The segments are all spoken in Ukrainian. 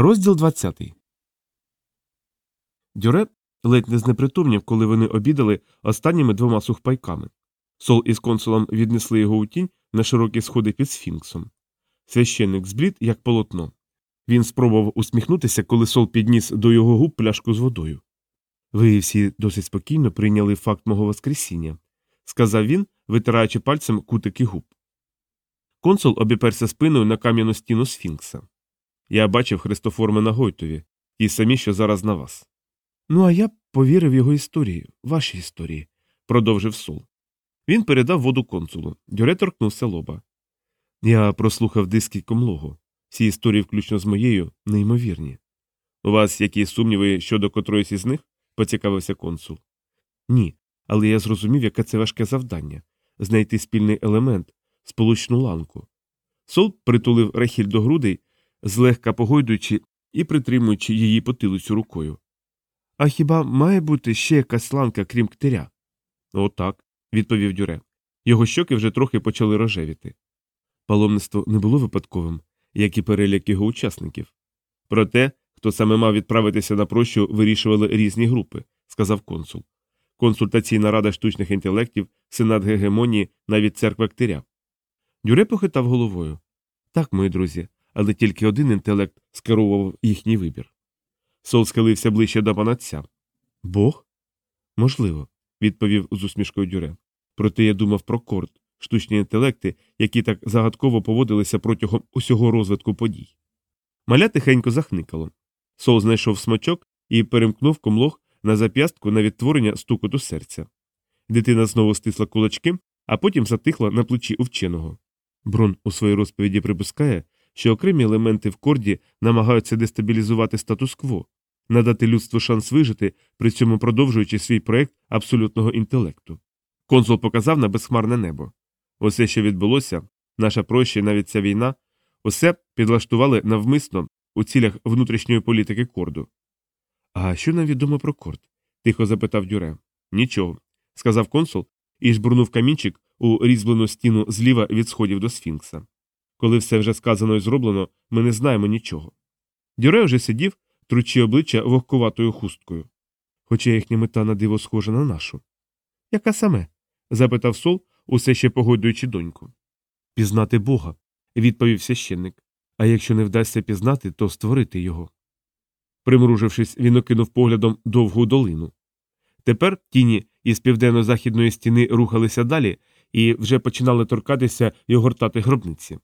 Розділ 20. Дюре ледь не знепритомнів, коли вони обідали останніми двома сухпайками. Сол із консулом віднесли його у тінь на широкі сходи під сфінксом. Священник зблід, як полотно. Він спробував усміхнутися, коли сол підніс до його губ пляшку з водою. Ви всі досить спокійно прийняли факт мого воскресіння, сказав він, витираючи пальцем кутики губ. Консул обіперся спиною на кам'яну стіну сфінкса. Я бачив Христоформи на Гойтові, ті самі, що зараз на вас. Ну, а я повірив його історії, вашій історії, продовжив Сол. Він передав воду консулу. Дюре торкнувся лоба. Я прослухав диски комлого. Всі історії, включно з моєю, неймовірні. У вас якісь сумніви щодо котроїсь із них? поцікавився консул. Ні, але я зрозумів, яке це важке завдання знайти спільний елемент, сполучну ланку. Сол притулив рахіль до грудей, злегка погойдуючи і притримуючи її потилицю рукою. А хіба має бути ще якась ланка, крім ктиря? Отак, відповів Дюре. Його щоки вже трохи почали рожевіти. Паломництво не було випадковим, як і переляк його учасників. Проте, хто саме мав відправитися на прощу, вирішували різні групи, сказав консул. Консультаційна рада штучних інтелектів, сенат гегемонії, навіть церква ктиря. Дюре похитав головою. Так, мої друзі, але тільки один інтелект скеровував їхній вибір. Сол схилився ближче до панатця. Бог? Можливо, відповів з усмішкою Дюре. Проте я думав про корд, штучні інтелекти, які так загадково поводилися протягом усього розвитку подій. Маля тихенько захникало. Сол знайшов смачок і перемкнув комлог на зап'ястку на відтворення стукоту серця. Дитина знову стисла кулачки, а потім затихла на плечі у вченого. Брон у своїй розповіді припускає, що окремі елементи в корді намагаються дестабілізувати статус-кво, надати людству шанс вижити, при цьому продовжуючи свій проект абсолютного інтелекту. Консул показав на безхмарне небо. Усе, що відбулося, наша проща, навіть ця війна, усе підлаштували навмисно у цілях внутрішньої політики корду. А що нам відомо про корд? тихо запитав Дюре. Нічого, сказав консул і жбурнув камінчик у різьблену стіну зліва від сходів до сфінкса. Коли все вже сказано і зроблено, ми не знаємо нічого. Дюре вже сидів, тручи обличчя вогкуватою хусткою. Хоча їхня мета на диво схожа на нашу. Яка саме? запитав сол, усе ще погодуючи доньку. Пізнати Бога, відповів священник. А якщо не вдасться пізнати, то створити його. Примружившись, він окинув поглядом довгу долину. Тепер тіні із південно-західної стіни рухалися далі і вже починали торкатися і огортати гробниці.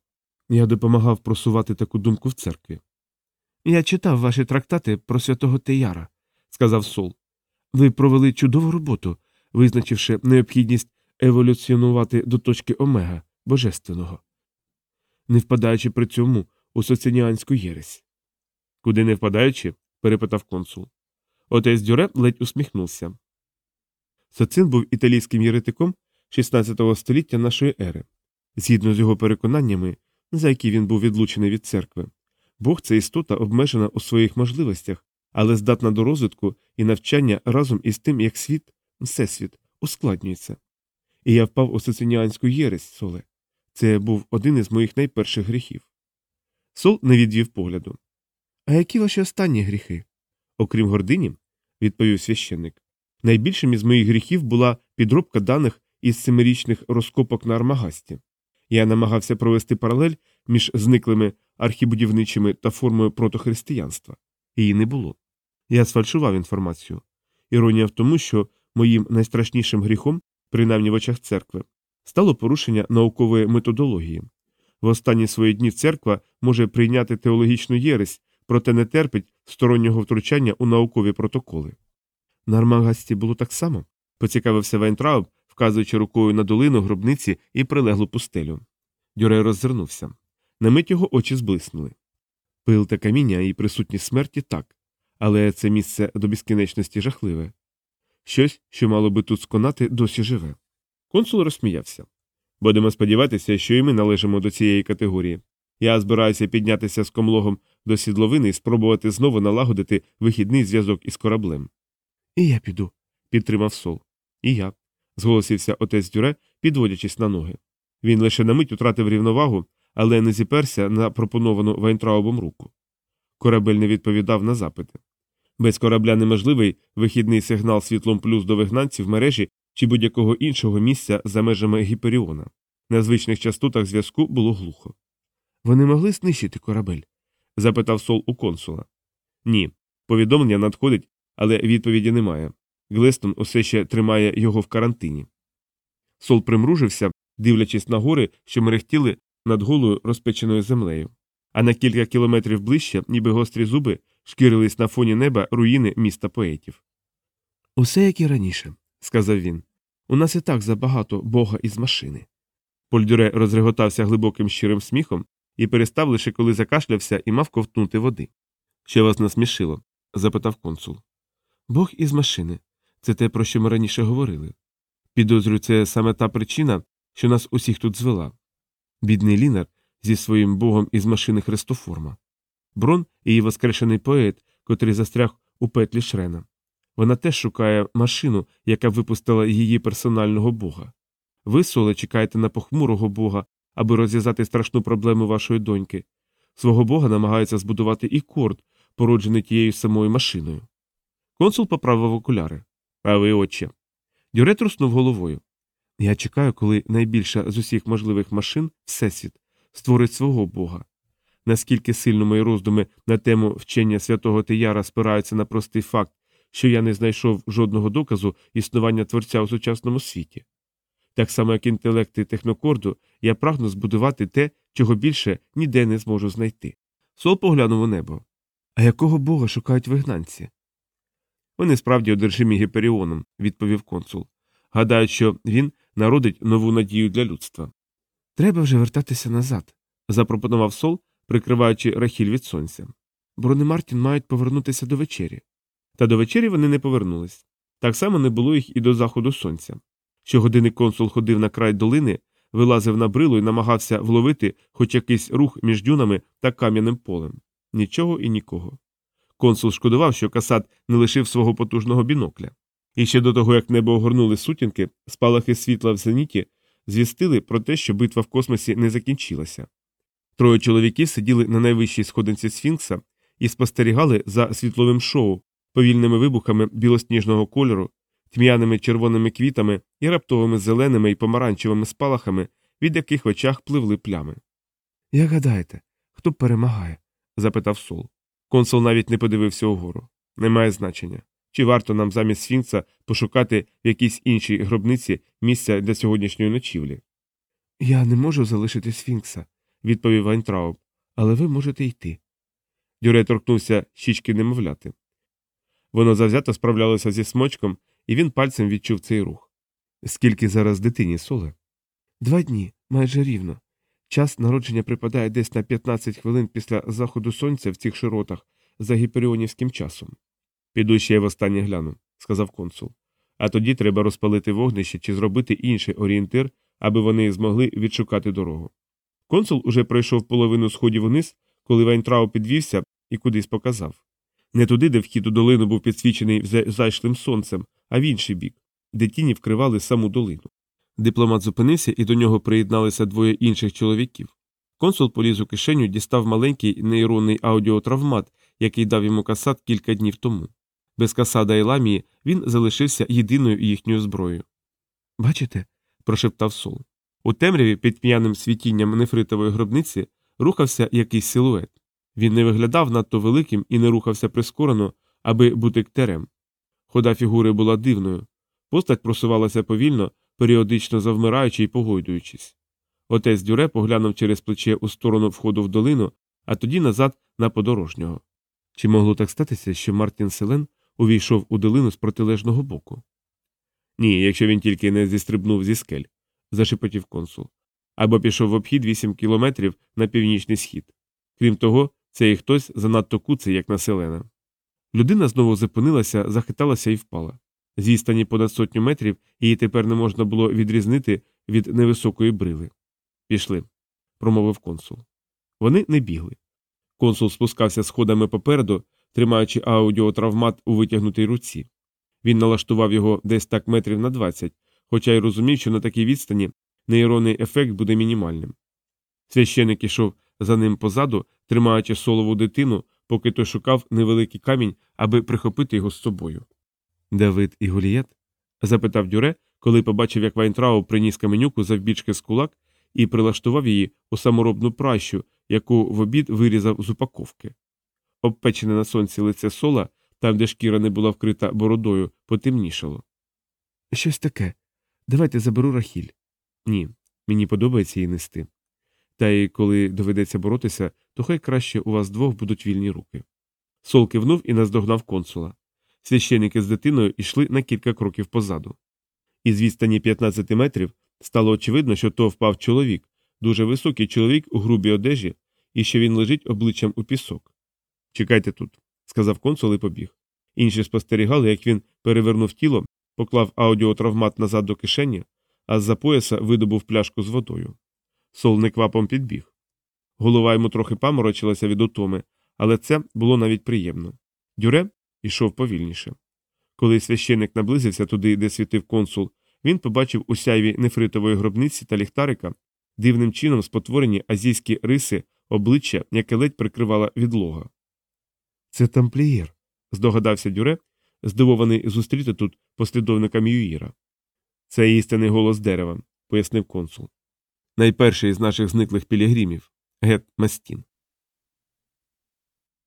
Я допомагав просувати таку думку в церкві. Я читав ваші трактати про святого Теяра, сказав Сол. Ви провели чудову роботу, визначивши необхідність еволюціонувати до точки омега божественного, не впадаючи при цьому у соціаніанську єресь. Куди не впадаючи? перепитав консул. Отець Дюре ледь усміхнувся. Социн був італійським єретиком 16 століття нашої ери. Згідно з його переконаннями, за які він був відлучений від церкви, Бог це істота обмежена у своїх можливостях, але здатна до розвитку і навчання разом із тим, як світ, всесвіт, ускладнюється. І я впав у соціаніанську єресь, соле. Це був один із моїх найперших гріхів. Сол не відвів погляду. А які ваші останні гріхи? Окрім гордині, відповів священник. Найбільшим із моїх гріхів була підробка даних із семирічних розкопок на Армагасті. Я намагався провести паралель між зниклими архібудівничими та формою протохристиянства. Її не було. Я сфальшував інформацію. Іронія в тому, що моїм найстрашнішим гріхом, принаймні в очах церкви, стало порушення наукової методології. В останні свої дні церква може прийняти теологічну єресь, проте не терпить стороннього втручання у наукові протоколи. На Армагасті було так само, поцікавився Вайнтрауб, вказуючи рукою на долину гробниці і прилеглу пустелю. Дюрей роззирнувся. На мить його очі зблиснули. Пил та каміння і присутність смерті так, але це місце до безкінечності жахливе. Щось, що мало би тут сконати, досі живе. Консул розсміявся. Будемо сподіватися, що і ми належимо до цієї категорії. Я збираюся піднятися з комлогом до сідловини і спробувати знову налагодити вихідний зв'язок із кораблем. І я піду, підтримав сол. І я, зголосився отець Дюре, підводячись на ноги. Він лише на мить утратив рівновагу, але не зіперся на пропоновану Вайнтраубом руку. Корабель не відповідав на запити. Без корабля неможливий вихідний сигнал світлом плюс до вигнанців мережі чи будь-якого іншого місця за межами Гіперіона. На звичних частотах зв'язку було глухо. Вони могли знищити корабель? запитав Сол у консула. Ні. Повідомлення надходить, але відповіді немає. Глестон усе ще тримає його в карантині. Сол примружився, дивлячись на гори, що мерехтіли над голою розпеченою землею. А на кілька кілометрів ближче, ніби гострі зуби, шкірились на фоні неба руїни міста поетів. Усе як і раніше, сказав він. У нас і так забагато бога із машини. Польдюре розреготався глибоким щирим сміхом і перестав лише коли закашлявся і мав ковтнути води. Що вас насмішило? запитав консул. Бог із машини. Це те, про що ми раніше говорили. Підозрюю, це саме та причина, що нас усіх тут звела. Бідний лінар зі своїм богом із машини Христоформа. Брон її воскрешений поет, котрий застряг у петлі Шрена. Вона теж шукає машину, яка випустила її персонального бога. Ви, соле, чекаєте на похмурого бога, аби розв'язати страшну проблему вашої доньки. Свого бога намагається збудувати і корд, породжений тією самою машиною. Консул поправив окуляри. А ви, отче. Дюре труснув головою. Я чекаю, коли найбільша з усіх можливих машин, Всесвіт, створить свого бога. Наскільки сильно мої роздуми на тему вчення святого Тияра спираються на простий факт, що я не знайшов жодного доказу існування творця у сучасному світі. Так само, як інтелекти технокорду, я прагну збудувати те, чого більше ніде не зможу знайти. Сол поглянув у небо. А якого бога шукають вигнанці? Вони справді одержимі гіперіоном, відповів консул. Гадають, що він народить нову надію для людства. Треба вже вертатися назад, запропонував сол, прикриваючи рахіль від сонця. Брони Мартін мають повернутися до вечері. Та до вечері вони не повернулись. Так само не було їх і до заходу сонця. Щогодини консул ходив на край долини, вилазив на брилу і намагався вловити хоч якийсь рух між дюнами та кам'яним полем. Нічого і нікого. Консул шкодував, що касат не лишив свого потужного бінокля. І ще до того, як небо огорнули сутінки, спалахи світла в зеніті звістили про те, що битва в космосі не закінчилася. Троє чоловіків сиділи на найвищій сходинці Сфінкса і спостерігали за світловим шоу, повільними вибухами білосніжного кольору, тьмяними червоними квітами і раптовими зеленими і помаранчевими спалахами, від яких в очах пливли плями. Як гадаєте, хто перемагає? запитав Сол. Консул навіть не подивився угору. Немає значення. Чи варто нам замість Сфінкса пошукати в якійсь іншій гробниці місця для сьогоднішньої ночівлі? Я не можу залишити Сфінкса, відповів Вайнтрауб, але ви можете йти. Дюре торкнувся щічки немовляти. Воно завзято справлялося зі смочком, і він пальцем відчув цей рух. Скільки зараз дитині Соль? Два дні, майже рівно. Час народження припадає десь на 15 хвилин після заходу сонця в цих широтах за гіперіонівським часом. Піду ще й востаннє гляну, сказав консул. А тоді треба розпалити вогнище чи зробити інший орієнтир, аби вони змогли відшукати дорогу. Консул уже пройшов половину сходів униз, коли Вайнтрауб підвівся і кудись показав. Не туди, де вхід у долину був підсвічений зайшлим сонцем, а в інший бік, де тіні вкривали саму долину. Дипломат зупинився, і до нього приєдналися двоє інших чоловіків. Консул поліз у кишеню, дістав маленький нейронний аудіотравмат, який дав йому касат кілька днів тому. Без касада і ламії він залишився єдиною їхньою зброєю. Бачите? прошептав сол. У темряві під п'яним світінням нефритової гробниці рухався якийсь силует. Він не виглядав надто великим і не рухався прискорено, аби бути ктерем. Хода фігури була дивною. Постать просувалася повільно, періодично завмираючи і погойдуючись. Отець Дюре поглянув через плече у сторону входу в долину, а тоді назад на подорожнього. Чи могло так статися, що Мартін Селен увійшов у долину з протилежного боку? Ні, якщо він тільки не зістрибнув зі скель, зашепотів консул, або пішов в обхід вісім кілометрів на північний схід. Крім того, цей хтось занадто куций, як населена. Людина знову зупинилася, захиталася і впала. З відстані понад сотню метрів її тепер не можна було відрізнити від невисокої брили. Пішли, промовив консул. Вони не бігли. Консул спускався сходами попереду, тримаючи аудіотравмат у витягнутій руці. Він налаштував його десь так метрів на 20, хоча й розумів, що на такій відстані нейронний ефект буде мінімальним. Священик ішов за ним позаду, тримаючи солову дитину, поки той шукав невеликий камінь, аби прихопити його з собою. Давид і Голіят? запитав Дюре, коли побачив, як Вайнтрау приніс каменюку завбільшки з кулак і прилаштував її у саморобну пращу, яку в обід вирізав з упаковки. Обпечене на сонці лице Сола, там, де шкіра не була вкрита бородою, потемнішало. Щось таке. Давайте заберу Рахіль. Ні, мені подобається її нести. Та й коли доведеться боротися, то хай краще у вас двох будуть вільні руки. Сол кивнув і наздогнав консула. Священники з дитиною йшли на кілька кроків позаду. Із відстані 15 метрів стало очевидно, що то впав чоловік, дуже високий чоловік у грубій одежі, і що він лежить обличчям у пісок. Чекайте тут, сказав консул і побіг. Інші спостерігали, як він перевернув тіло, поклав аудіотравмат назад до кишені, а з-за пояса видобув пляшку з водою. Сол неквапом підбіг. Голова йому трохи паморочилася від утоми, але це було навіть приємно. Дюре йшов повільніше. Коли священник наблизився туди, де світив консул, він побачив у сяйві нефритової гробниці та ліхтарика дивним чином спотворені азійські риси обличчя, яке ледь прикривала відлога. Це тамплієр, здогадався Дюре, здивований зустріти тут послідовника Мюїра. Це істинний голос дерева, пояснив консул. Найперший із наших зниклих пілігримів Гет Мастін.